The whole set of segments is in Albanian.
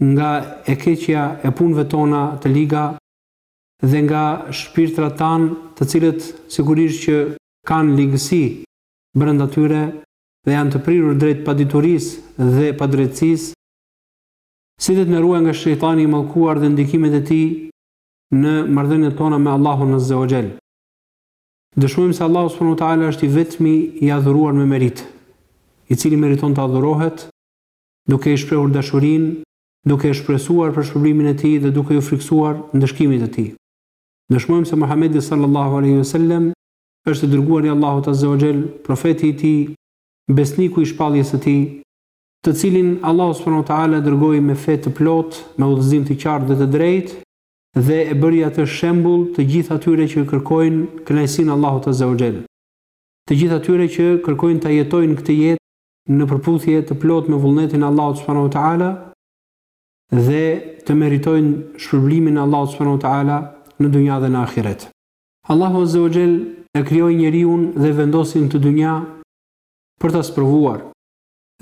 nga e keqja e punëve tona të liga dhe nga shpirtrat tanë të cilët sigurisht që kanë ligësi brenda tyre dhe janë të prirur drejt paditurisë dhe padrejtësisë, si dhe të na ruajë nga shejtani i mallkuar dhe ndikimet e tij në marrëdhëniet tona me Allahun azze o xhel. Dëshmojmë se Allahu subhanu teala është i vetmi i adhuruar me meritë, i cili meriton të adhurohet, duke i shprehur dashurinë, duke e shpresuar për shpërblimin e tij dhe duke iu frikësuar ndëshkimit të tij. Dëshmojmë se Muhamedi sallallahu alejhi ve sellem është i dërguari i Allahut azze o xhel, profeti i Tij, besniku i shpalljes së Tij, të cilin Allahu subhanahu wa ta'ala e dërgoi me fe të plotë, me udhëzim të qartë dhe të drejtë dhe e bëri atë shembull të gjithë atyre që kërkojnë kënaqësinë e Allahut azze o xhel, të gjithë atyre që kërkojnë ta jetojnë këtë jetë në përputhje të plotë me vullnetin e Allahut subhanehu ve teala dhe të meritojnë shpërblimin e Allahut subhanehu ve teala në dynja dhe në ahiret. Allahu azze ve xhel e krijoi njeriun dhe e vendosi në këtë dynja për ta sprovuar.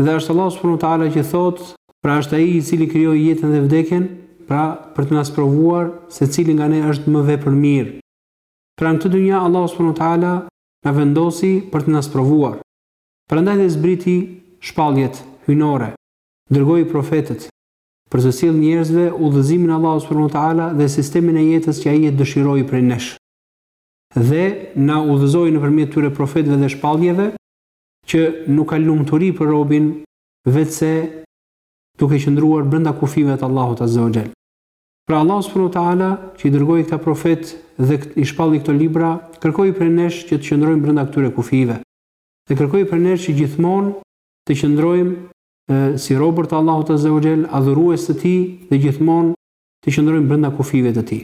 Dhe është Allahu subhanehu ve teala që thotë, pra është Ai i cili krijoi jetën dhe vdekjen, pra për të na sprovuar se cili nga ne është më vepër mirë. Pra në këtë dynja Allahu subhanehu ve teala na vendosi për të na sprovuar. Prandaj dhe zbriti shpalljet hyjnore, dërgoi profetët, për t'u sjellë njerëzve udhëzimin e Allahut subhanehu ve teala dhe sistemin e jetës që Ai e dëshiroi prej nesh. Dhe na udhëzoi nëpërmjet këtyre profetëve dhe shpalljeve që nuk ka lumturi për robin veçse duke qëndruar brenda kufijve të Allahut azze o xhel. Pra Allahu subhanehu ve teala që i dërgoi këta profetë dhe i shpalli këto libra, kërkoi prej nesh që të qëndrojmë brenda këtyre kufijve. Dhe kërkoi për ne që gjithmonë të qëndrojmë si robër të Allahut Azze wa Xhell, adhurues të Tij dhe gjithmonë të qëndrojmë brenda kufijve të Tij.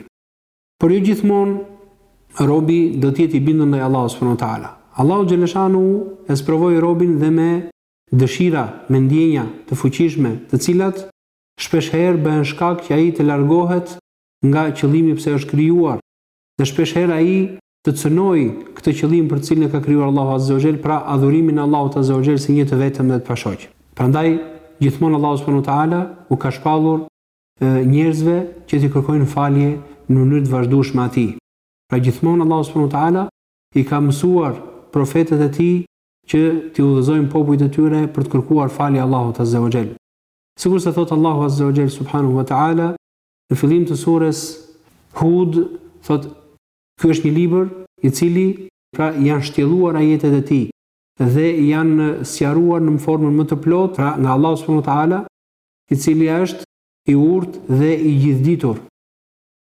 Por jo gjithmonë robi do të jetë i bindur ndaj Allahut Subhanu wa Ta'ala. Allahu Xhele shanuhu e sprovoi robin dhe me dëshira, me ndjenja të fuqishme, të cilat shpeshherë bëhen shkak që ai të largohet nga qëllimi pse është krijuar, Dhe shpesh herë ai të cenojë këtë qëllim për të cilin e ka krijuar Allahu Azza wa Jell, pra adhurimin e Allahut Azza wa Jell si një të vetëm dhe të pashoq. Prandaj, gjithmonë Allahu subhanahu wa ta'ala u ka shpallur njerëzve që t'i kërkojnë falje në mënyrë të vazhdueshme atij. Pra gjithmonë Allahu subhanahu wa ta'ala i ka mësuar profetët e tij që t'i udhëzojnë popujt e tyre për të kërkuar falje Allahut Azza wa Jell. Sikurse thotë Allahu Azza wa Jell subhanahu wa ta'ala, në fillim të sures Hud thotë ky është një libër i cili pra janë shtjelluar ajetet e tij dhe janë sqaruar në formën më të plotë pra nga Allahu subhanahu wa taala i cili është i urtë dhe i gjithditur.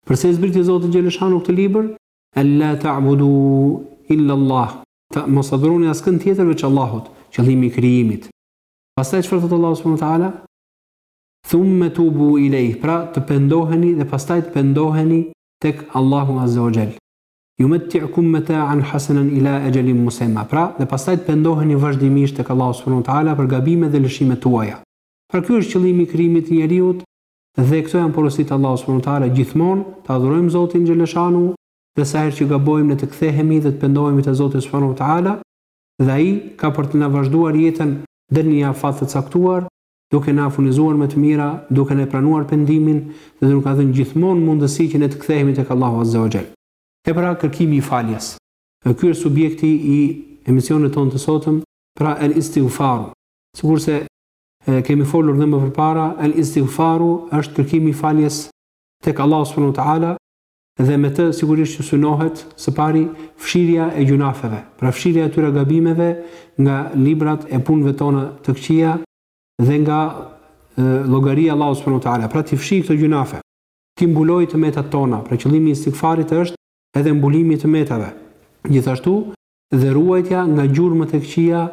Përse zbriti Zoti xheleshanu këtë libër? Alla ta'budu illa Allah. Të mos adhuroni askënd tjetër veç Allahut, qëllimi i krijimit. Pastaj çfarë thotë Allahu subhanahu wa taala? Thumme tubu ilejh, pra të pendoheni dhe pastaj të pendoheni tek Allahu azze o xhel. Yumetti'kum mata'an hasanan ila ajalin musemma, pra dhe pastaj të pendoheni vazhdimisht tek Allahu subhanahu wa ta'ala për gabimet dhe lëshimet tuaja. Pra ky është qëllimi i krijimit të njeriut dhe këto janë porositë e Allahut subhanahu wa ta'ala gjithmonë ta adhurojmë Zotin xhelle shanu dhe sa herë që gabojmë ne të kthehemi dhe të pendohemi te Zoti subhanahu wa ta'ala dhe ai ka për të na vazhduar jetën deri në një afat të caktuar duke na furnizuar me të mira, duke na e pranuar pendimin dhe duke na dhënë gjithmonë mundësi që ne të kthehemi tek Allahu Azze o Xhel. E pra kërkimi i faljes. Ky është subjekti i emisionit tonë të sotëm, pra El Istighfaru. Sikurse e kemi folur dhe më përpara, El Istighfaru është kërkimi i faljes tek Allahu Subhanu Teala, Dhe me të sigurisht që synohet, së pari, fshirja e gjynafeve, pra fshirja e atyre gabimeve nga librat e punëve tona të këqija dhe nga llogaria e Allahut subhanuhu teala, pra t'i fshijë këto gjynafe, t'i mbulojë të metat tona, pra qëllimi i istigfarit është edhe mbulimi i të metave, gjithashtu dhe ruajtja nga gjurmët e këqija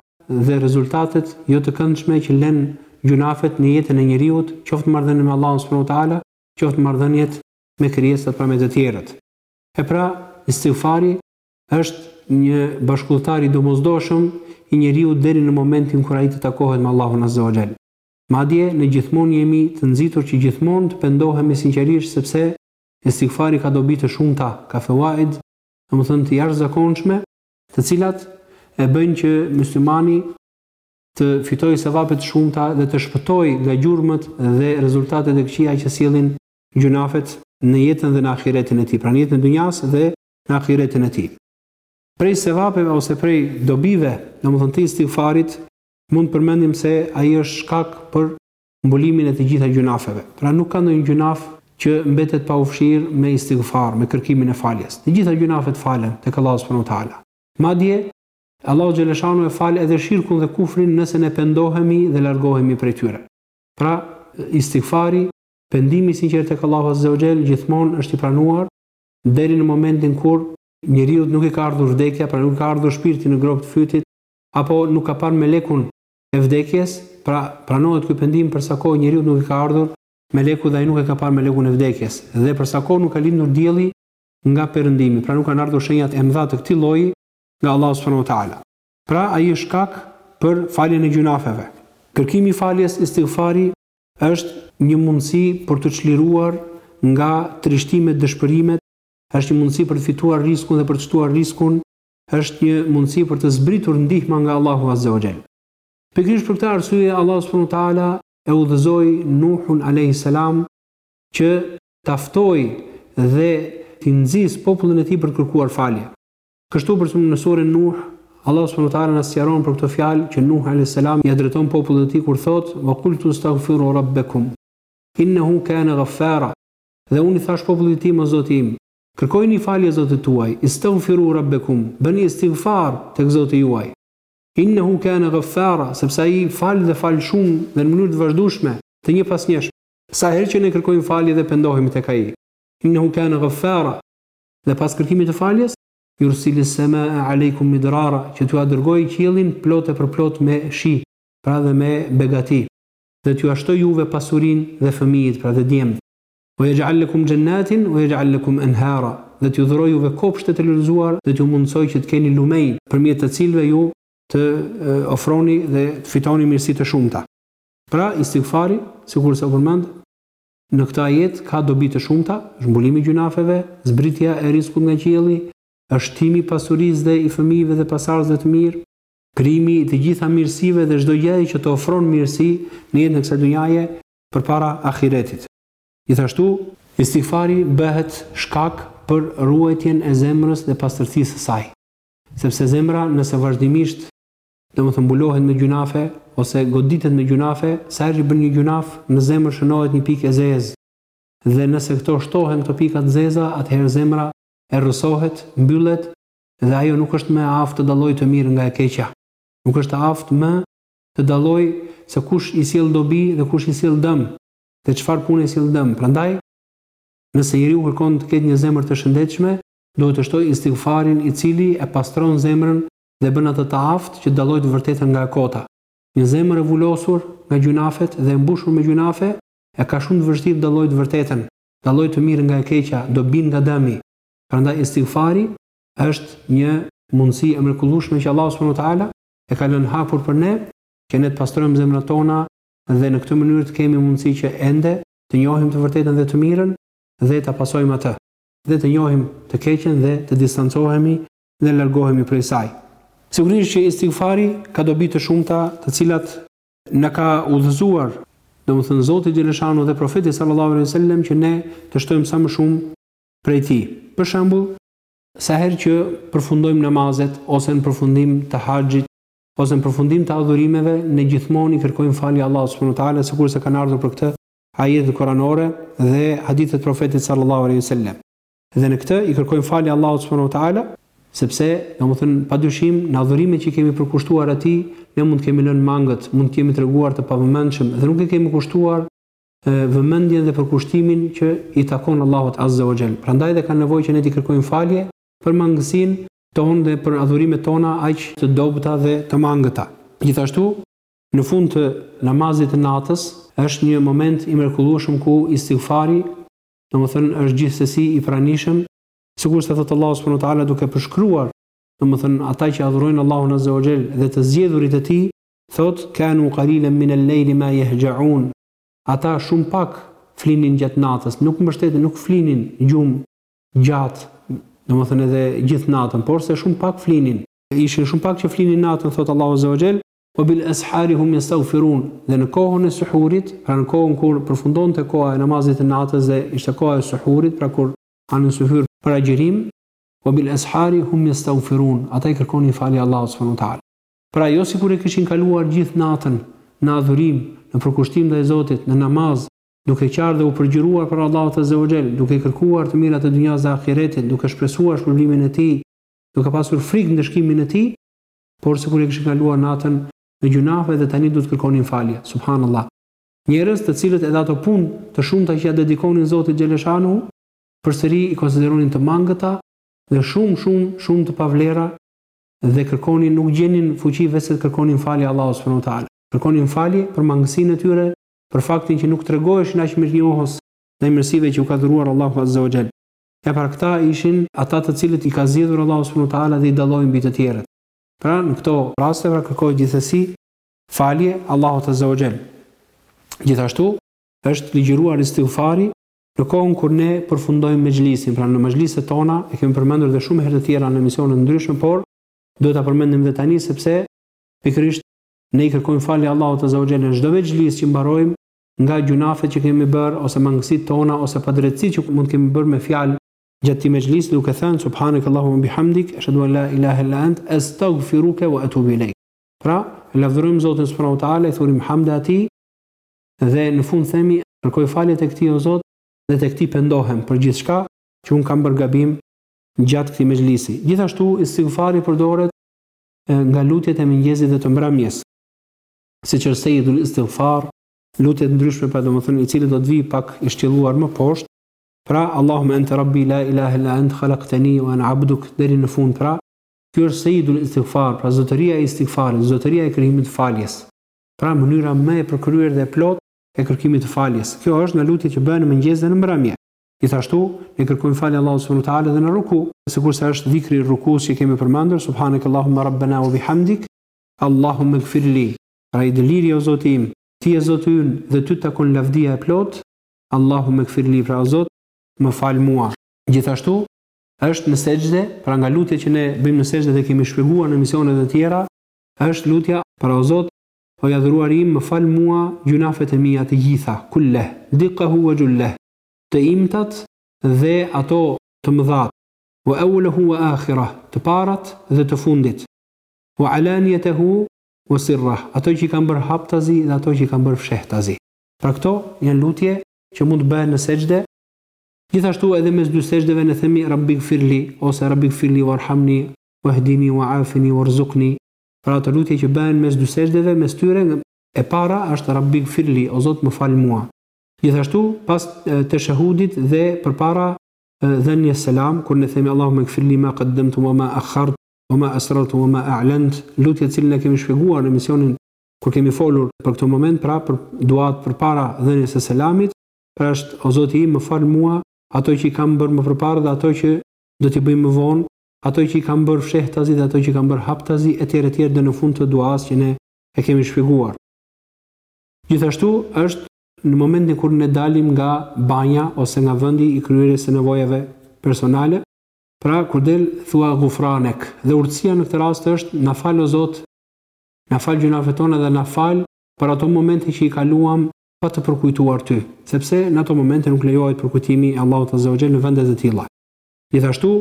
dhe rezultatet jo të këndshme që lënë gjynafet në jetën e njeriut, qoftë marrëdhënie me Allahun subhanuhu teala, qoftë marrëdhëniet me krijesat pra me të tjerët. E pra, istighfari është një bashkudhëtar i domosdoshëm i njeriut deri në momentin kur ai të takohet me Allahun azza wa xhel. Madje, ne gjithmonë jemi të nxitur që gjithmonë të pendohemi sinqerisht sepse istighfari ka dobi të shumta, ka fewaid, domethënë të jashtëzakonshme, të cilat e bëjnë që myslimani të fitojë sevape të shumta dhe të shpëtojë nga gjurmët dhe rezultatet e këqija që sjellin gjynafet në jetën dhe në ahiretin e tij, pra në jetën e dynjasë dhe në ahiretin e tij. Prej sevapeve ose prej dobive, domethënë të istigfarit, mund të përmendim se ai është shkak për mbulimin e të gjitha gjynafeve. Pra nuk ka ndonjë gjynaf që mbetet pa u fshirë me istigfar, me kërkimin e faljes. Të gjitha gjynafet falen tek Allahu subhanahu wa taala. Madje Allahu xhaleshanu e fal edhe shirkun dhe kufrin nëse ne pendohemi dhe largohemi prej tyre. Pra istigfari Pendimi i sinqertë tek Allahu azze wa xhel gjithmonë është i pranuar deri në momentin kur njeriut nuk i ka ardhur vdekja, pra nuk i ka ardhur shpirti në gropë të fytit, apo nuk ka parë melekun e vdekjes, pra pranohet ky pendim për sa kohë njeriut nuk i ka ardhur meleku dhe ai nuk e ka parë melekun e vdekjes, dhe për sa kohë nuk ka lindur dielli nga perëndimi, pra nuk kanë ardhur shenjat e mëdha të këtij lloji nga Allahu subhanahu wa ta'ala. Pra ai është shkak për faljen e gjynafeve. Kërkimi i faljes, istighfari, është një mundësi për t'u çliruar nga trishtimet, dëshpërimet, është një mundësi për të fituar rizkun dhe për të shtuar rizkun, është një mundësi për të zbritur ndihma nga Allahu Azze wa Xhel. Pikërisht për këtë arsye Allahu Subhanahu wa Taala e udhëzoi Nuhun Alejhi Selam që ta ftojë dhe t'i nxisë popullin e tij për të kërkuar falje. Kështu për shembull në suren Nuh, Allahu subhanahu wa ta'ala na sqaron për këto fjalë që Nuh alejhi selam ia drejton popullit të tij kur thotë, Wa qultu istaghfiru rabbakum, innehu kane ghaffara, Dhe unë i thashë popullit tim, O Zoti im, kërkojini falje Zotit tuaj, istaghfiru rabbakum, bëni istighfar tek Zoti juaj, innehu kane ghaffara, sepse Ai fal dhe fal shumë dhe në mënyrë të vazhdueshme, të njëpasnjëshme. Sa herë që ne kërkojmë falje dhe pendohemi tek Ai, innehu kane ghaffara, Dhe pas kërkimit të faljes, Yursil as-samaa 'alejkum midrara, që t'jua dërgojë qiellin plot e përplot me shi, pra dhe me begati, dhe t'jua shtojë juve pasurinë dhe fëmijët, pra dhe djemtë, wa yaj'al lakum jannatin wa yaj'al lakum anhara, dhe t'ju dhurojë juve kopshte të lulëzuar dhe t'ju mundësojë që të keni lumenj, përmjet të cilëve ju të ofroni dhe të fitoni mirësi të shumta. Pra, istigfari, sikurse u përmend, Në këtë ajet ka dobi të shumta, mbulimi i gjynafeve, zbritja e rizkut nga qielli, shtimi i pasurisë dhe i fëmijëve dhe pasardhësve të mirë, krijimi i të gjitha mirësive dhe çdo gjëje që të ofron mirësi në jetën e kësaj dunjaje përpara ahiretit. Gjithashtu. Istighfari bëhet shkak për ruajtjen e zemrës dhe pastërtisë së saj, sepse zemra nëse vazhdimisht Domethënë mbulohet me gjunafe ose goditet me gjunafe, sa herë që bën një gjunaf, në zemër shënohet një pikë e zezë. Dhe nëse këto shtohen këto pika të zeza, atëherë zemra errësohet, mbyllet dhe ajo nuk është më e aftë të dallojë të mirën nga e keqja. Nuk është e aftë më të dallojë se kush i sjell dobi dhe kush i sjell dëm dhe çfarë pune i sjell dëm. Prandaj, nëse njeriu kërkon të ketë një zemër të shëndetshme, duhet të shtojë istigfarin i cili e pastron zemrën dhe bën atë të aftë që të dallojë të vërtetën nga e kota. Një zemër e vulosur nga gjynafet dhe e mbushur me gjynafe e ka shumë të vështirë të dallojë të vërtetën, të dallojë të mirën nga e keqja, dobinë nga dëmi. Prandaj Istighfari është një mundësi e mrekullueshme që Allahu subhanahu wa ta'ala e ka lënë hapur për ne që ne të pastrojmë zemrat tona dhe në këtë mënyrë të kemi mundësi që ende të njohim të vërtetën dhe të mirën dhe ta pasojmë atë dhe të njohim të keqen dhe të distancohemi dhe largohemi prej saj. Sigurisht që Istighfari ka dobi të shumta të cilat na ka udhëzuar domethënë Zoti xheleshanu dhe Profeti sallallahu alejhi wasallam që ne të shtojmë sa më shumë prej tij. Për shembull, sa herë që përfundojmë namazet ose në përfundim të haxhit ose në përfundim të adhurimeve ne gjithmonë i kërkojmë falje Allahut subhanahu wa ta'ala sikurse kanë ardhur për këtë ajete kuranore dhe hadithe të Profetit sallallahu alejhi wasallam. Dhe në këtë i kërkojmë falje Allahut subhanahu wa ta'ala, sepse, domethënë, padyshim, në adhurimet që i kemi përkushtuar Atij, ne mund të kemi lënë mangët, mund të jemi treguar të pavëmendshëm dhe nuk i kemi kushtuar vëmendjen dhe përkushtimin që i takon Allahut azze wa xhel. Prandaj dhe ka nevojë që ne t'i kërkojmë falje për mangësinë tonë dhe për adhurimet tona aq të dobëta dhe të mangëta. Gjithashtu, në fund të namazit të natës është një moment i mrekullueshëm ku istighfari domethënë është gjithsesi i pranishëm, sikurse thotë Allahu subhanahu wa taala duke përshkruar, domethënë ata që adhurojnë Allahun azza wa xhel dhe të zgjedhurit e Tij, thotë kanu qalilan min al-lejli ma yahja'un, ata shumë pak flinin gjatë natës, nuk mbështetnin, nuk flinin gjumë gjatë, domethënë edhe gjithë natën, porse shumë pak flinin. Ishin shumë pak që flinin natën, thotë Allahu azza wa xhel, Wa bil es'hari hum jestagfirun, dhe në kohën e suhurit, pra në kohën kur përfundonte koha e namazit të natës dhe ishte koha e suhurit, pra kur hanin suhur për agjërim, wa bil es'hari hum jestagfirun, ata i kërkonin falje Allahut subhanahu wa ta'ala. Pra jo sikur e kishin kaluar gjithë natën në adhurim, në përkushtim ndaj Zotit, në namaz, duke qarë dhe u përgjëruar para Allahut azze wa xhell, duke kërkuar të mirat e dunjas dhe ahiretit, duke shpresuar shpërblimin e Tij, duke pasur frikë ndëshkimin e Tij, por sikur e kishin kaluar natën në gjynafe dhe tani duhet të kërkonin falje. Subhanallah. Njerëz të cilët edhe ato punë të shumta që ia dedikonin Zotit xheleshanuhu, përsëri i konsideronin të mangëta dhe shumë shumë shumë të pavlera dhe kërkonin nuk gjenin fuqi veçse të kërkonin falje Allahut subhanahu wa taala. Kërkonin falje për mangësinë e tyre, për faktin që nuk tregoheshin aq mirënjohës ndaj mirësive që u ka dhuruar Allahu azza wa xhel. E pra këta ishin ata të cilët i ka zgjedhur Allahu subhanahu wa ta'ala dhe i dalloi mbi të tjerët. Pra në këto raste pra kërkohet gjithsesi falje Allahut azza wa xhel. Gjithashtu është ligjëruar istighfari në kohën kur ne përfundojmë mexhlisin, pra në mexhliset tona e kemi përmendur dhe shumë herë të tjera në emisione të ndryshme, por duhet ta përmendim dhe tani sepse pikërisht ne i kërkojmë falje Allahut azza wa xhel në çdo mexhlis që mbarojmë nga gjynafet që kemi bërë ose mangësitë tona ose padrejtësitë që mund të kemi bërë me fjalë gjatë këtij mexhlisi duke thënë subhanak allahumma bihamdik eshadu an la ilahe illa ent estagfiruke wa etubu ilejk. Pra, e lavdërojmë Zotin subhanahu wa taala, i thurim hamde atij dhe në fund themi kërkoj falje tek ti o Zot dhe tek ti pendohem për gjithçka që unë kam bërë gabim gjatë këtij mexhlisi. Gjithashtu istighfari përdoret nga lutjet e mëngjesit dhe të mbrëmjes. siç është Seyyidul Istighfar, lutje të ndryshme pra domethënë i cili do të vijë pak i shtjelluar më poshtë, pra Allahumma ente Rabbi la ilahe illa ent khalaqtani wa ana abduk deri në fund pra, ky është Seyyidul Istighfar, pra zotëria e Istighfarit, zotëria e kërkimit të faljes. Pra mënyra më e përkryer dhe e plotë e kërkimit të faljes. Kjo është nga lutjet që bëhen në mëngjes dhe në mbrëmje. Gjithashtu, ne kërkojmë falje Allahut subhanahu wa taala edhe në ruku, sikurse është dhikri i rukus që kemi përmendur, subhanakallahumma rabbana wa bihamdik, Allahumma ighfirli, pra i dëliri o Zoti im, Ti je Zoti ynë dhe Ty të takon lavdia e plotë, Allahumma ighfirli, pra o Zot, më fal mua. Gjithashtu, është në sexhde, pra nga lutjet që ne bëjmë në sexhde e kemi shpjeguar në emisionet e tjera, është lutja, pra o Zot, o i Adhuruari im, më fal mua gjynafet e mia të gjitha, kulleh, diqqahu wa xhulleh, të imtat dhe ato të mëdhat, wa ewwelehu wa akhireh, të parat dhe të fundit. wa alaniyatahu wa sirrah, ato që i kanë bërë haptazi dhe ato që i kanë bërë fshehtazi. Pra këto janë lutje që mund të bëhen në sexhde, gjithashtu edhe mes dy sexhdeve ne themi Rabbighfirli ose Rabbighfirli warhamni wahdini waafini warzuqni, pra ato lutje që bëhen mes dy sexhdeve, mes tyre e para është Rabbighfirli, o Zot më fal mua. Gjithashtu pas teshehudit dhe përpara dhënies selam, kur ne themi Allahumma ighfirli ma qaddamtu wa ma akhartu Wa ma asrartu wa ma a'lant, lutja të cilën e kemi shpjeguar në emisionin kur kemi folur për këtë moment, pra për duat përpara dhënies së selamit, pra është o Zoti im më fal mua ato që i kam bërë më përparë dhe ato që do t'i bëj më vonë, ato që i kam bërë fshehtazi dhe ato që i kam bërë haptazi etj etj deri në fund të duas që ne e kemi shpjeguar. Gjithashtu është në momentin kur ne dalim nga banja ose nga vendi i kryerjes së nevojave personale, Pra kur del thua ghufranek dhe urtësia në këtë rast është na fal o Zot na fal gjynahet tona dhe na fal për ato momente që i kaluam pa të përkujtuar ty, sepse në ato momente nuk lejohet përkujtimi i Allahut azza wa xhel në vende të tilla. Gjithashtu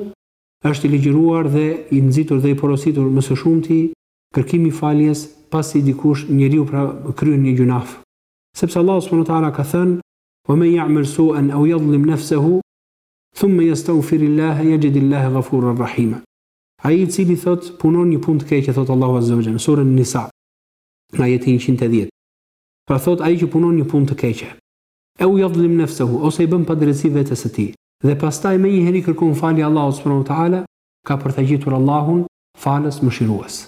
është i ligjëruar dhe i nxitur dhe i porositur më së shumti kërkimi i faljes pasi dikush njeriu pra kryen një gjynah. Sepse Allahu subhanahu wa taala ka thënë, "Wa men ya'mal su'an aw yadhlim nafsahu Thumme jestagfirilah jexhidilahe ghafuran rahima. Ai i cili thotë, punon një punë të keqe, thotë Allahu azze wa xhel, në surën Nisa, në ajetin njëqind e dhjetë, Pra thotë ai që punon një punë të keqe, ew yadhlim nefsehu, ose i bën padrejtësi vetes së tij, dhe pastaj menjëherë i kërkon falje Allahut subhanahu wa ta'ala, ka për ta gjetur Allahun Falës, Mëshirues.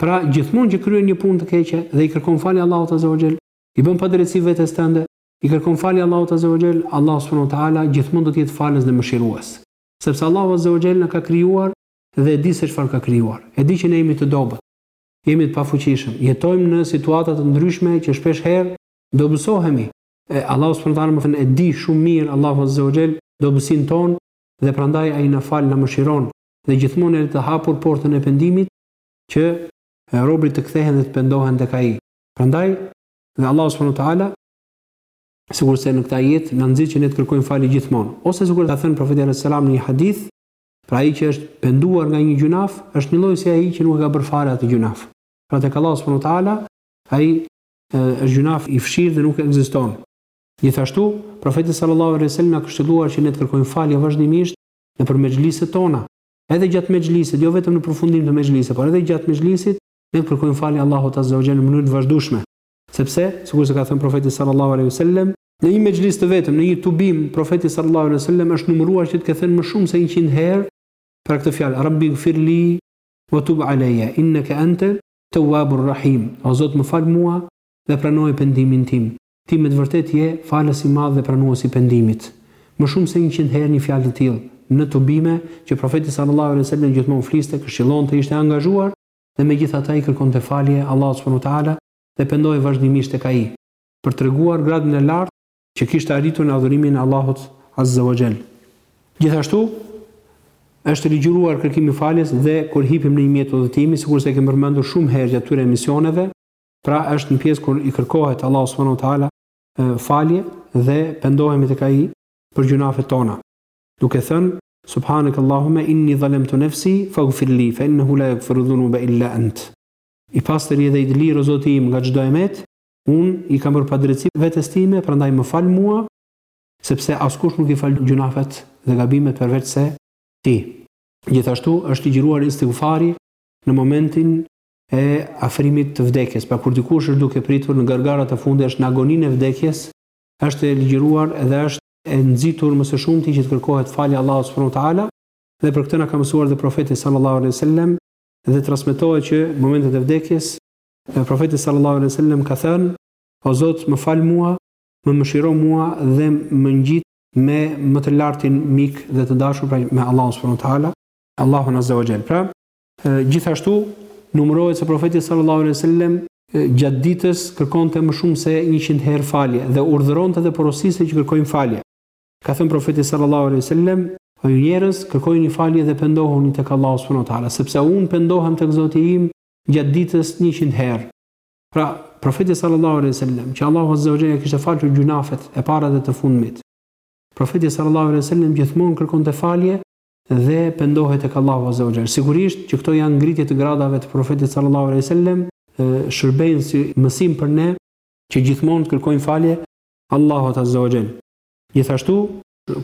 Pra, gjithmonë që kryen një punë të keqe dhe i kërkon falje Allahut azze wa xhel, i bën padrejtësi vetes tënde, I kërkon falje Allahut Azza wa Jell, Allahu Subhanehu wa Ta'ala gjithmonë do të jetë Falës dhe Mëshirues. Sepse Allahu Azza wa Jell na ka krijuar dhe e di se çfarë ka krijuar. E di që ne jemi të dobët. Jemi të pafuqishëm. Jetojmë në situata të ndryshme që shpesh herë dobësohemi. E Allahu Subhanehu wa Ta'ala domethënë e di shumë mirë Allahu Azza wa Jell dobësinë tonë dhe prandaj ai na fal, na mëshiron dhe gjithmonë e lë të hapur portën e pendimit që robërit të kthehen dhe të pendohen tek ai. Prandaj Dhe Allahu subhanahu wa taala sikurse në këtë ajet na nxit që ne të kërkojmë falje gjithmonë, ose sikur ka thënë profeti alayhis salam në një hadith, pra ai që është penduar nga një gjynah, është njëlloj si ai që nuk e ka bërë fare atë gjynah. Pra tek Allahu subhanahu wa taala ai është gjynah i fshirë dhe nuk ekziston. Gjithashtu, profeti sallallahu alaihi wasallam na ka këshilluar që ne të kërkojmë falje vazhdimisht nëpër mexhliset tona, edhe gjatë mexhlisit, jo vetëm në përfundim të mexhlisit, por edhe gjatë mexhlisit, Ne t'i kërkojmë falje Allahut azza wa jall në mënyrë të vazhdueshme, sepse, sikurse ka thënë Profeti sallallahu alejhi wasallam, në një mexhlis të vetëm, në një tubim, Profeti sallallahu alejhi wasallam është numëruar që të ketë thënë më shumë se njëqind herë pra këtë fjalë, Rabbi gfir li wa tub aleyya innaka anta tawwabur rahim, o Zot më fal mua dhe pranoje pendimin tim, ti me të vërtetë je Falës i Madh dhe Pranues i pendimit. Më shumë se njëqind herë një fjalë të tillë në tubime që Profeti sallallahu alejhi wasallam gjithmonë fliste, këshillonte, ishte angazhuar dhe megjithatë ai i kërkonte falje Allahut subhanu teala dhe pendohej vazhdimisht tek Ai, për të treguar gradën e lartë që kishte arritur në adhurimin e Allahut azze wa xhell. Gjithashtu, është i ligjëruar kërkimi i faljes dhe kur hipim në një mjet udhëtimi, sikurse e kemi përmendur shumë herë gjatë këtyre emisioneve, pra është një pjesë kur i kërkohet Allahut subhanu teala falje dhe pendohemi tek Ai për gjynahet tona. duke thënë, Subhanek Allahumme inni zalemtu nefsi, faghfir li, fe innehu la yaghfiru dhunuba illa ent. I pastër je dhe i dlirë o Zoti im nga çdo e metë, unë i kam bërë padrejtësi vetes time, prandaj më fal mua, sepse askush nuk i fal gjynafet dhe gabimet përveçse Ti. Gjithashtu është ligjëruar istighfari në momentin e afrimit të vdekjes, pra kur dikush është duke pritur në gargarat e fundit, është në agoninë e vdekjes, është ligjëruar dhe është e nxitur më së shumti që të kërkohet falja Allahut subhanahu wa ta'ala dhe për këtë na ka mësuar dhe profeti sallallahu alejhi wasallam dhe transmetohet që në momentet e vdekjes profeti sallallahu alejhi wasallam ka thënë o Zot më fal mua më mëshiro mua dhe më ngjit me më të lartin mik dhe të dashur pra me Allahun subhanahu wa ta'ala Allahun azza wa jall pra Gjithashtu, numërohet se profeti sallallahu alejhi ve sellem gjatë ditës kërkonte më shumë se 100 herë falje dhe urdhëronte dhe porosiste që të kërkojmë falje. Ka thënë profeti sallallahu alejhi ve sellem, O ju njerëz, kërkojini falje dhe pendohuni tek Allahu subhanahu wa taala, sepse unë pendohem tek Zoti im gjatë ditës 100 herë. Pra, profeti sallallahu alejhi ve sellem, që Allahu azza wa jall ia kishte falur gjynafet e para dhe të fundmit. Profeti sallallahu alejhi ve sellem gjithmonë kërkonte falje dhe pendohet tek Allahu azza wa jall. Sigurisht që këto janë ngritje të gradave të Profetit sallallahu alejhi ve sellem, shërbejnë si mësim për ne që gjithmonë të kërkojmë falje Allahut azza wa jall. Gjithashtu,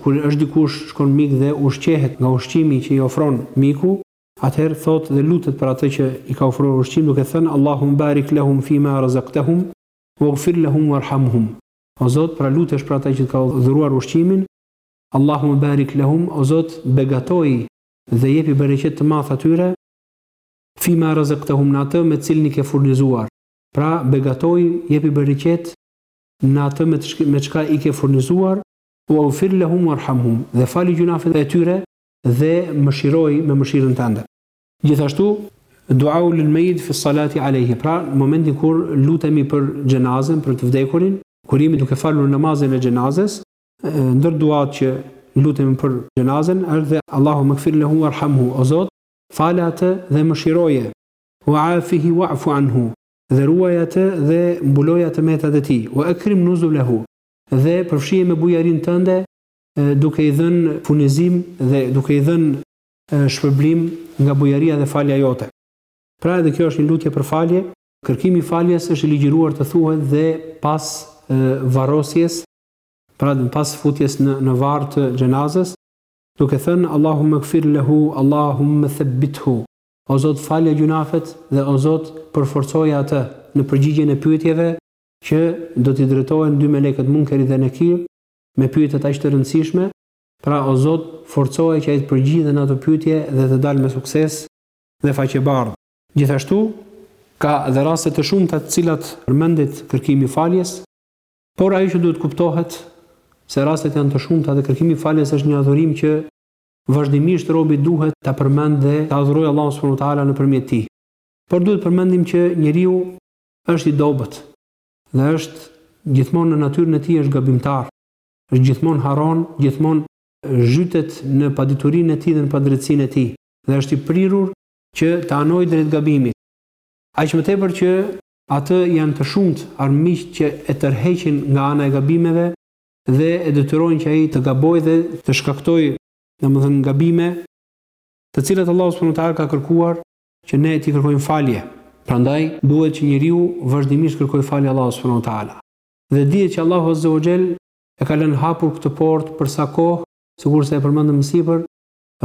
kur është dikush shkon mik dhe ushqehet nga ushqimi që i ofron miku, atëherë thotë dhe lutet për atë që i ka ofruar ushqim duke thënë, Allahumme barik lahum fi ma razaktahum, waghfir lahum warhamhum. O Zot, pra lutesh për atë që të ka dhuruar ushqimin, Allahumme barik lehum o Zot begatoji dhe jepi bereqet të madh atyre fima razektehum në atë me të cilin i ke furnizuar pra begatoji jepi bereqet në atë me të me çka i ke furnizuar waghfir lehum warhamhum dhe fali gjynafet e tyre dhe mëshiroji me mëshirën tënde gjithashtu duau lil meyit fi salati alejhi pra në momentin kur lutemi për xhenazen për të vdekurin kur jemi duke falur namazin e xhenazes ndër duatë që lutemi për xhenazen është dhe Allahumme ghfir lehu warhamhu o Zot fale atë dhe mëshiroje wa afihi wa'fu anhu dhe ruaje atë dhe mbuloja të metat e tij wa akrim nuzulahu dhe përfshije me bujarinë tënde duke i dhënë furnizim dhe duke i dhënë shpërblim nga bujaria dhe falja jote. Pra edhe kjo është një lutje për falje, kërkimi i faljes është i ligjëruar të thuhet dhe pas varrosjes pra dhe pas futjes në në varr të xhenazes, duke thënë Allahumme gfir lehu Allahumme thebbithu, O Zot falja gjynahet dhe O Zot përforcoja atë, në përgjigjen e pyetjeve që do t'i drejtohen dy melekët Munkeri dhe Nekir me pyetjet aq të rëndësishme, pra O Zot forcoje që ai të përgjigjet në ato pyetje dhe të dalë me sukses dhe faqebardhë. Gjithashtu, ka dhe raste të shumta të cilat përmendet kërkimi i faljes, Por ajo që duhet të kuptohet, se rastet janë të shumta dhe kërkimi i faljes është një adhurim që vazhdimisht robi duhet ta përmendë dhe ta adhurojë Allahun subhanuhu teala nëpërmjet tij. Por duhet të përmendim që njeriu është i dobët dhe është gjithmonë në natyrën e tij është gabimtar, është gjithmonë harron, gjithmonë zhytet në paditurinë e tij dhe në padrejtësinë e tij dhe është i prirur që të anojë drejt gabimit. Aq më tepër që Atë janë të shumtë armiqtë që e tërheqin nga ana e gabimeve dhe e detyrojnë që ai të gabojë dhe të shkaktojë, domethënë, gabime, të cilat Allahu subhanahu wa ta'ala ka kërkuar që ne t'i kërkojmë falje. Prandaj, duhet që njeriu vazhdimisht të kërkojë falje Allahut subhanahu wa ta'ala. Dhe dihet që Allahu azze wa xhell e ka lënë hapur këtë portë për sa kohë, sikurse e përmendëm më sipër,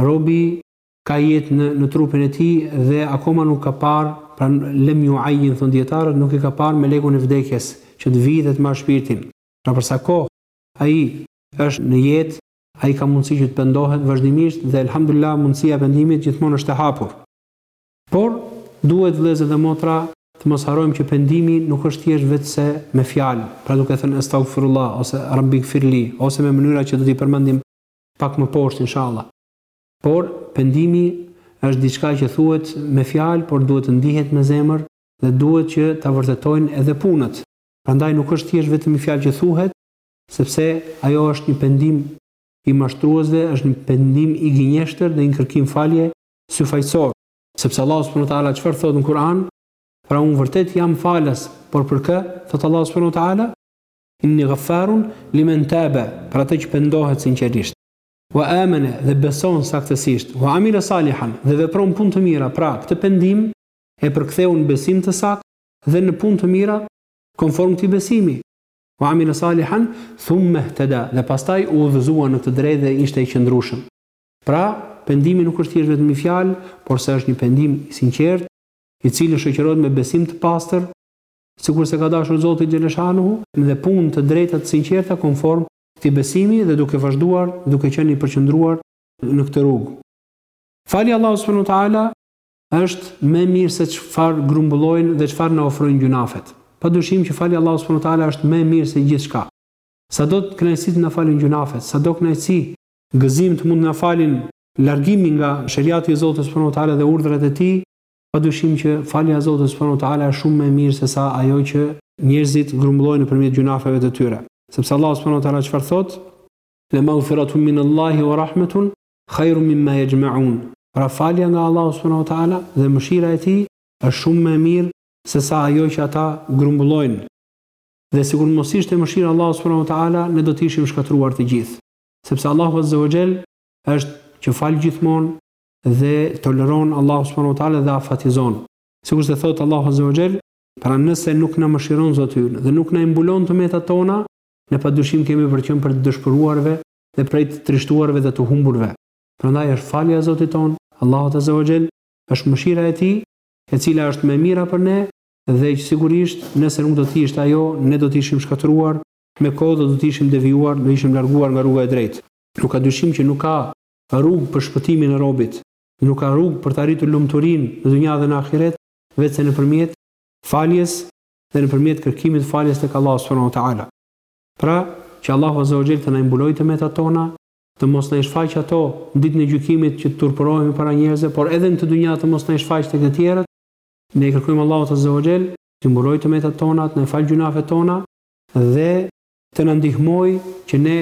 robi ka jetë në në trupin e tij dhe akoma nuk ka parë pra lem juajin thonë dijetarët nuk e ka parë melekun e vdekjes që të vijë dhe të marrë shpirtin pra për sa kohë ai është në jetë ai ka mundësi që të pendohet vazhdimisht dhe elhamdulillah mundësia e pendimit gjithmonë është e hapur por duhet vëllezër dhe motra të mos harrojmë që pendimi nuk është thjesht vetëm se me fjalë pra duke thënë estagfirullah ose rabbigfirli ose me mënyra që do t'i përmendim pak më poshtë inshallah Por, pendimi është diçka që thuhet me fjalë, por duhet të ndihet me zemër dhe duhet që ta vërtetojnë edhe punët. Prandaj nuk është thjesht vetëm një fjalë që thuhet, sepse ajo është një pendim i mashtruesve, është një pendim i gënjeshtërt dhe një kërkim falje syfaqësor. Sepse Allahu subhanahu wa ta'ala çfarë thotë në Kur'an, Pra unë vërtet jam falës, por për kë? thotë Allahu subhanahu wa ta'ala, Inni ghaffarun limen taba, për atë që pendohet sinqerisht. Wa amana dhe beson saktësisht, wa amila salihan dhe vepron punë të mira, pra këtë pendim e përktheu në besim të saktë dhe në punë të mira konform këtij besimi, wa amila salihan thumma ihtada dhe pastaj u udhëzua në këtë drejtë dhe ishte i qëndrueshëm. Pra, pendimi nuk është thjesht vetëm një fjalë, porse është një pendim i sinqertë, i cili shoqërohet me besim të pastër, sikurse ka dashur Zoti xhelle shanuhu, dhe punë të drejta të sinqerta konform Këtij besimi dhe duke vazhduar duke qenë i përqendruar në këtë rrugë. Falja e Allahut subhanahu wa ta'ala është më e mirë se çfarë grumbullojnë dhe çfarë na ofrojnë gjynafet. Padyshim që falja e Allahut subhanahu wa ta'ala është më e mirë se gjithçka. Sado kënaqësi të na falin gjynafet, sado kënaqësi, gëzim të mund të na falin largimi nga sheriati i Zotit subhanahu wa ta'ala dhe urdhrat e Tij, Padyshim që falja e Zotit subhanahu wa ta'ala është shumë më e mirë sesa ajo që njerëzit grumbullojnë nëpërmjet gjynafeve të tyre. Sepse Allahu subhanahu wa ta'ala çfarë thotë? Le maghfiratun min Allahi wa rahmetun khairun mimma yajma'un. Pra falja nga Allahu subhanahu wa ta'ala dhe mëshira e Tij është shumë më e mirë sesa ajo që ata grumbullojnë. Dhe sikur mos ishte mëshira e Allahut subhanahu wa ta'ala, ne do të ishim shkatërruar të gjithë. Sepse Allahu azza wa jall është që fal gjithmonë, dhe toleron Allahu subhanahu wa taala dhe afatizon. Sikurse thotë Allahu azza wa jall, pra nëse nuk na mëshiron Zoti ynë dhe nuk na i mbulon të metat tona, ne padyshim kemi për të qenë prej të dëshpëruarve dhe prej të trishtuarve dhe të humburve. Prandaj është falja e Zotit tonë, Allahu azza wa jall, është mëshira e tij, e cila është më e mira për ne dhe që sigurisht nëse nuk do të ishte ajo, ne do të ishim shkatërruar me kohë dhe do të ishim devijuar, do ishim larguar nga rruga e drejtë. Nuk ka dyshim që nuk ka rrugë për shpëtimin e robit, nuk ka rrugë për të arritur lumturinë në dynja dhe në ahiret veçse nëpërmjet faljes dhe nëpërmjet kërkimit të faljes tek Allahu subhanehu ve teala. Pra, që Allahu azza wa xhel të na i mbulojë të metat tona, të mos na i shfaqë ato në Ditën e Gjykimit që të turpërohemi para njerëzve, por edhe në këtë dynja të mos na i shfaqë tek të tjerët. Ne i kërkojmë Allahut azza wa xhel t'i mbulojë të metat tona, të na i falë gjynafet tona dhe të na ndihmojë që ne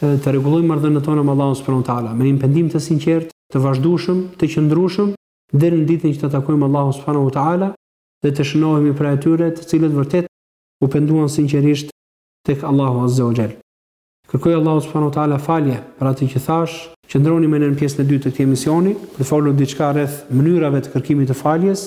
të rregullojmë marrëdhëniet tona me Allahun subhanahu teala, me një pendim të sinqertë, të vazhdueshëm, të qëndrueshëm, deri në ditën që ta takojmë Allahun subhanahu teala dhe të shënohemi prej atyre të cilët vërtet u penduan sinqerisht tek Allahu azze ue xhel. Kërkoj Allahut subhanahu teala falje për atë që thashë. Qëndroni me ne në pjesën e dytë të këtij emisioni, për të folur diçka rreth mënyrave të kërkimit të faljes.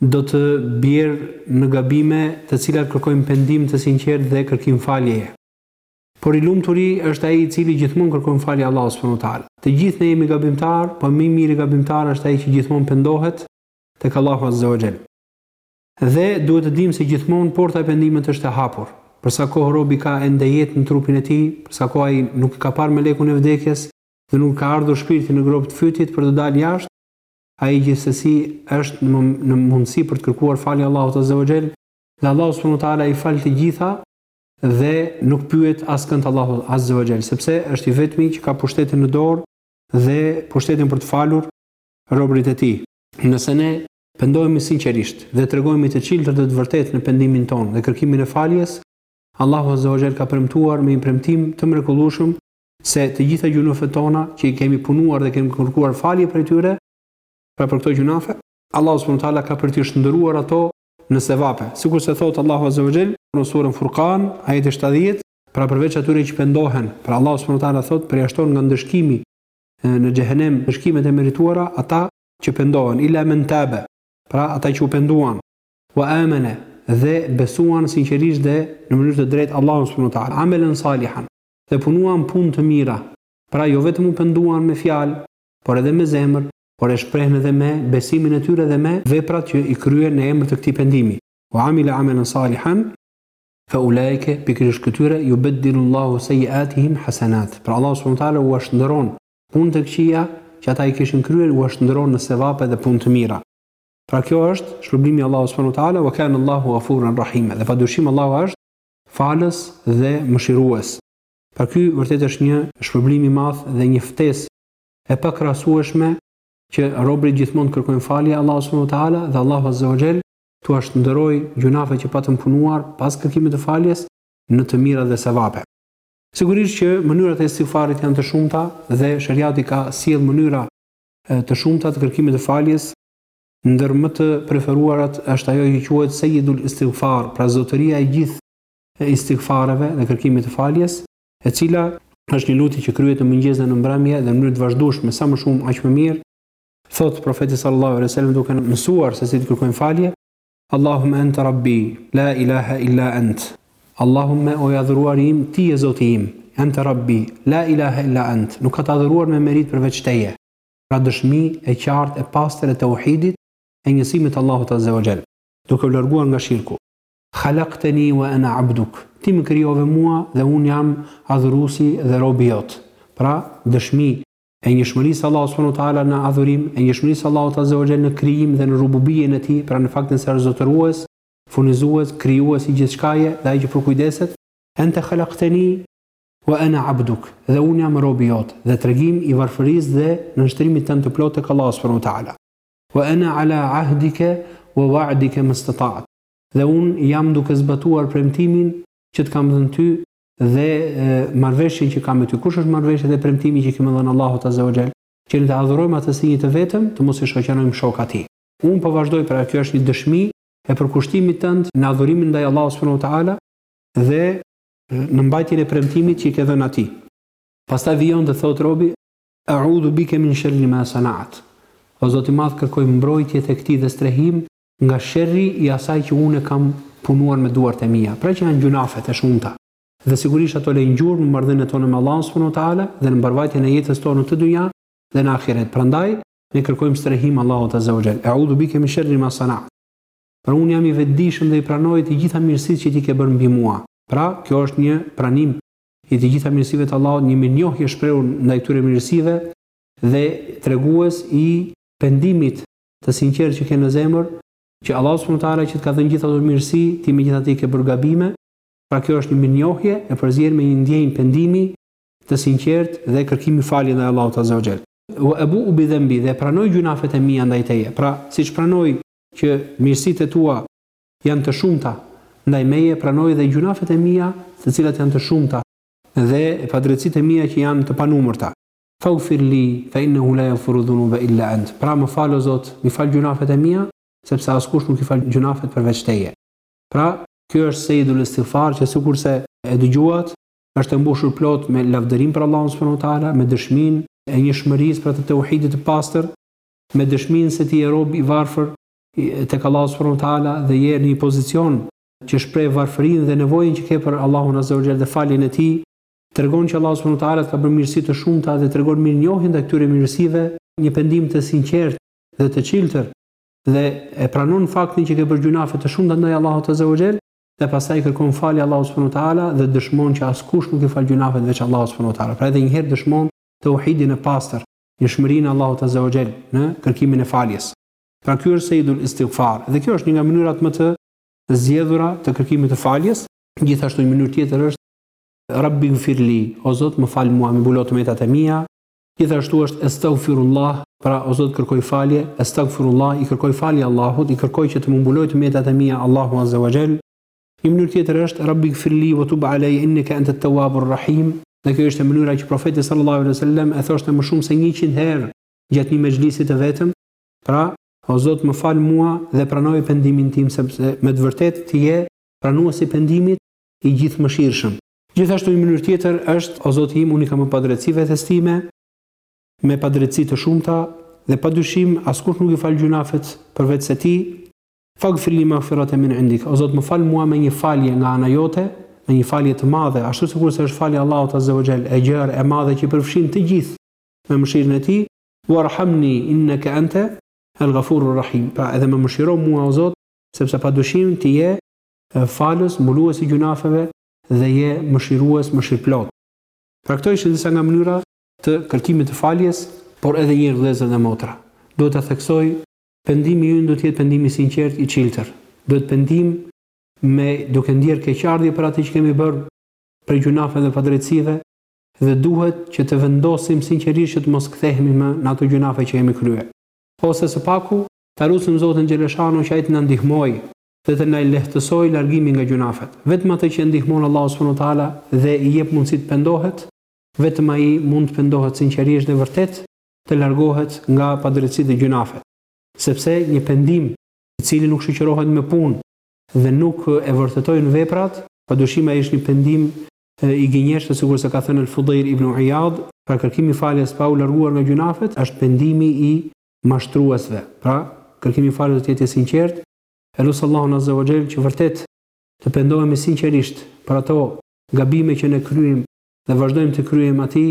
do të bjerë në gabime të cilat kërkojnë pendim të sinqertë dhe kërkim faljeje. Por i lumturi është ai i cili gjithmonë kërkon falje Allahut subhanahu wa ta'ala. Të gjithë ne jemi gabimtarë, po më i miri gabimtar është ai që gjithmonë pendohet tek Allahu azza wa jall. Dhe duhet të dimë se gjithmonë porta e pendimit është e hapur. Për sa kohë robi ka ende jetë në trupin e tij, për sa kohë ai nuk e ka parë melekun e vdekjes dhe nuk i ka ardhur shpirti në gropë të fytit për të dalë jashtë, ai gjithsesi është në mundësi për të kërkuar falje Allahut azza wa xhel dhe Allahu subhanahu wa taala i fal të gjitha dhe nuk pyet askënd Allahu azza wa xhel sepse është i vetmi që ka pushtetin në dorë dhe pushtetin për të falur robërit e tij nëse ne pendohemi sinqerisht dhe tregohemi të çiltër dhe të vërtetë në pendimin tonë dhe kërkimin e faljes Allahu azza wa xhel ka premtuar me një premtim të mrekullueshëm se të gjitha gjunafet tona që i kemi punuar dhe kemi kërkuar falje prej tyre, pra për këto gjunafe, Allahu subhanahu wa taala ka për t'i shndërruar ato në sevape. Sikur se thotë Allahu azza wa jall në surën Furqan, ajeti 70, pra përveç atyre që pendohen, pra Allahu subhanahu wa taala thotë përjashton nga ndëshkimi në xhehenem ndëshkimet e merituara ata që pendohen, ila men tabe, pra ata që u penduan, wa amana dhe besuan sinqerisht dhe në mënyrë të drejtë Allahun subhanahu wa taala, amelen salihan, dhe punuan punë të mira. Pra jo vetëm u penduan me fjalë, por edhe me zemër, por e shprehën edhe me besimin e tyre dhe me veprat që i kryen në emër të këtij pendimi, wa amile amelen salihan, fe ulaike, pikërisht këtyre, yubedilullahu seyiatihim hasenat, pra Allahu subhanahu wa taala ua shndërron punët e këqija që ata i kishin kryer ua shndërron në sevape dhe punë të mira. Pra kjo është shpërblimi i Allahut subhanahu wa taala, wa kanallahu ghafuran rahime, dhe padyshim Allahu është Falës dhe Mëshirues. Pra ky vërtet është një shpërblim i madh dhe një ftesë e pakrahasueshme që robërit gjithmonë kërkojnë falje Allahut subhanehu ve teala dhe Allahu azze o xhel t'ua shndërrojë gjunafet që patën punuar pas kërkimit të faljes në të mira dhe sevape. Sigurisht që mënyrat e istigfarit janë të shumta dhe Sheriati ka sjellë mënyra të shumta të kërkimit të faljes, Ndër më të preferuarat është ajo që quhet Seyyidul Istighfar, pra zotëria e gjithë e istighfareve dhe kërkimit të faljes, e cila është një lutje që kryhet në mëngjes dhe në mbrëmje dhe në mënyrë të vazhdueshme, sa më shumë aq më mirë, thotë Profeti sallallâhu alejhi ve selem duke mësuar se si të kërkojmë falje, Allahumme ente Rabbi, la ilahe illa ent, Allahumme o i adhuruar im, ti je Zoti im, ente Rabbi, la ilahe illa ent, nuk ka të adhuruar me meritë përveç teje. pra dëshmi e qartë e pastër e tauhidit, e njësimit të Allahut azze wa xhell, duke u larguar nga shirku. Khalaqteni wa ana abduk, Ti më krijove mua dhe unë jam adhuruesi dhe robi jot, pra dëshmi e njëshmërisë së Allahut subhanu wa ta'ala në adhurim, e njëshmërisë së Allahut azze wa xhell në krijim dhe në rububijjen e Tij, pra në faktin se është zotërues, furnizues, krijues i gjithçkaje dhe ai që përkujdeset, Ente khalaqteni, Wa ana abduk, dhe unë jam robi yt, dhe tregim i varfërisë dhe nënshtrimit tënd të plotë tek Allahu subhanahu wa ta'ala. Wa ana ala ahdika wa wa'dika mastata'tu, dhe unë jam duke zbatuar premtimin që të kam dhënë ty dhe marrëveshjen që kam me ty. Kush është marrëveshja dhe premtimi që i kemi dhënë Allahut azza wa jall? Që ne të adhurojmë atë si një të vetëm, të mos i shoqërojmë shok atij. Unë po vazhdoj, pra kjo është një dëshmi e përkushtimit tënd në adhurimin ndaj Allahut subhanahu wa ta'ala dhe në mbajtjen e premtimit që i ke dhënë atij. Pastaj vijon dhe thotë robi, E'udhu bike min sherri ma sana'at, O Zot i Madh kërkoj mbrojtje tek Ti dhe strehim nga sherri i asaj që unë e kam punuar me duart e mia. Pra që janë gjynafet e shumta. Dhe sigurisht ato lejnë gjurmë në marrëdhënien tonë me Allahun subhanahu wa ta'ala dhe në mbarëvajtjen e jetës tonë në këtë dynja dhe në ahiret. Prandaj, ne kërkojmë strehim Allahut azza wa jall, E'udhu bike min sherri ma sana'at. Pra unë jam i vetëdijshëm dhe i pranoj të gjitha mirësitë që ti ke bërë mbi mua. Pra, kjo është një pranim i të gjitha mirësive të Allahut, një mirënjohje e shprehur ndaj këtyre mirësive dhe tregues i pendimit të sinqertë që ke në zemër, që Allahu subhanahu wa taala që të ka dhënë gjithë ato mirësi, ti megjithatë ke bërë gabime. Pra kjo është një mirënjohje e përzier me një ndjenjë pendimi të sinqertë dhe kërkimi falje ndaj Allahut azza wa jall. Wa abu'u bi dhanbi, dhe pranoj gjynafet e mia ndaj teje. Pra, siç pranoj që mirësitë e tua janë të shumta ndaj meje, pranoj edhe gjynafet e mia të cilat janë të shumta dhe padrejtësitë e mia që janë të panumërta. Faghfir li, fe innehu la jaghfiru dhunube illa ent, pra më fal o Zot, mi fal gjynafet e mia, sepse askush nuk i fal gjynafet përveç Teje. Pra, ky është Seidul Istighfar që sikurse e dëgjuat, është e mbushur plot me lavdërim për Allahun subhanahu wa taala, me dëshminë e njëshmërisë pra të Teuhidit të pastër, me dëshminë se ti je rob i varfër tek Allahu subhanahu wa taala dhe je në një pozicion që shpreh varfërinë dhe nevojën që ke për Allahun azza wa jall dhe faljen e tij, tregon që Allahu subhanahu wa taala të ka bërë mirësi të shumta dhe tregon mirënjohjen ndaj këtyre mirësive, një pendim të sinqertë dhe të çiltër dhe e pranon faktin që ke bërë gjynafe të shumta ndaj Allahut azza wa jall dhe pastaj kërkon falje Allahut subhanahu wa taala dhe dëshmon që askush nuk i fal gjynafet veç Allahut subhanahu wa taala. Pra edhe një herë dëshmon tauhidin e pastër, njëshmërinë e Allahut azza wa xhell në kërkimin e faljes. Pra ky është seidul istighfar dhe kjo është një nga mënyrat më të zgjedhura të kërkimit të faljes, gjithashtu një mënyrë tjetër është Rabbighfir li, o Zot më fal mua, m'i mbulo të metat e mia, gjithashtu është Estaghfirullah, pra o Zot kërkoj falje, Estaghfirullah, i kërkoj falje Allahut, i kërkoj që të më mbulojë të metat e mia Allahu azza wa xhell. Një mënyrë tjetër është Rabbi gfir li wa tub alej inneke entet tawwabur rahim, dhe kjo ishte mënyra që Profeti sallallahu alejhi ve sellem e thoshte më shumë se njëqind herë gjatë një mexhlisi të vetëm, pra, O Zot më fal mua dhe pranoje pendimin tim sepse me të vërtetë Ti je Pranuesi i pendimit, i Gjithëmëshirshëm. Gjithashtu një mënyrë tjetër është O Zoti im unë i kam bërë padrejtësi vetes time me padrejtësi të shumta dhe padyshim askush nuk i fal gjynafet përveçse Ti, Faghfir li maghfiratan min indik, o Zot më fal mua me një falje nga ana jote, me një falje të madhe, ashtu sikurse është falja e Allahut azze wa xhell, e gjerë, e madhe që i përfshin të gjithë me mëshirën e Tij, warhamni inneke ente el ghafur er rahim, pra edhe mëshiro mua o Zot, sepse padyshim Ti je Falës, Mbulues i gjynafeve dhe je Mëshirues, Mëshirëplotë. Pra këto ishin disa nga mënyra të kërkimit të faljes, por edhe një herë vëllezër dhe motra, duhet të theksoj Pendimi ynë duhet të jetë pendim i sinqertë, i çiltër. Duhet të pendohemi duke ndjerë keqardhje për atë që kemi bërë, prej gjynafeve dhe padrejtësive, dhe duhet që të vendosim sinqerisht që të mos kthehemi më në ato gjynafe që kemi kryer. Ose së paku, ta lusim Zotin xheleshanu që Ai të na ndihmojë dhe të na lehtësojë largimin nga gjynafet. Vetëm atë që e ndihmon Allahu subhanehu ve teala dhe i jep mundësi të pendohet, vetëm ai mund të pendohet sinqerisht dhe vërtet, të largohet nga padrejtësitë dhe gjynafet, sepse një pendim i cili nuk shoqërohet me punë dhe nuk e vërtetojnë veprat, padyshim ai është një pendim i gënjeshtërt sikurse ka thënë Al-Fudejl ibn Ijad, pra kërkimi i faljes pa u larguar nga gjynafet është pendimi i mashtruesve, pra kërkimi i faljes duhet të jetë i sinqertë, e lus Allahun azze wa xhel që vërtet të pendohemi sinqerisht për ato gabime që ne kryejmë dhe vazhdojmë të kryejmë atij